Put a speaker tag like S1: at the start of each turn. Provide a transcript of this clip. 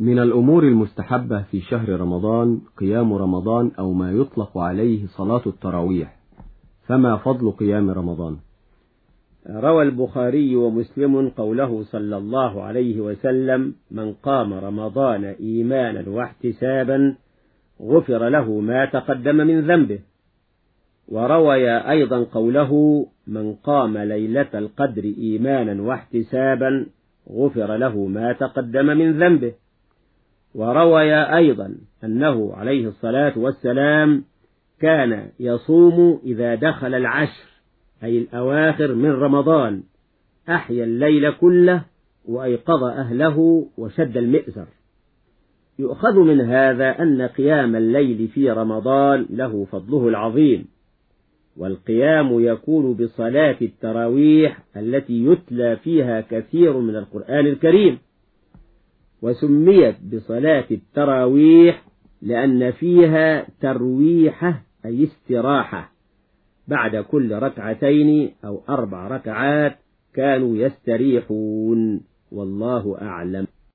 S1: من الأمور المستحبة في شهر رمضان قيام رمضان أو ما يطلق عليه صلاة التراويح فما فضل قيام رمضان؟
S2: روى البخاري ومسلم قوله صلى الله عليه وسلم من قام رمضان إيمانا واحتسابا غفر له ما تقدم من ذنبه وروي أيضا قوله من قام ليلة القدر إيمانا واحتسابا غفر له ما تقدم من ذنبه وروي أيضا أنه عليه الصلاة والسلام كان يصوم إذا دخل العشر أي الأواخر من رمضان أحيا الليل كله وأيقظ أهله وشد المئزر. يؤخذ من هذا أن قيام الليل في رمضان له فضله العظيم والقيام يكون بصلاة التراويح التي يتلى فيها كثير من القرآن الكريم. وسميت بصلاة التراويح لأن فيها ترويحة أي استراحة. بعد كل ركعتين أو أربع ركعات كانوا يستريحون والله أعلم.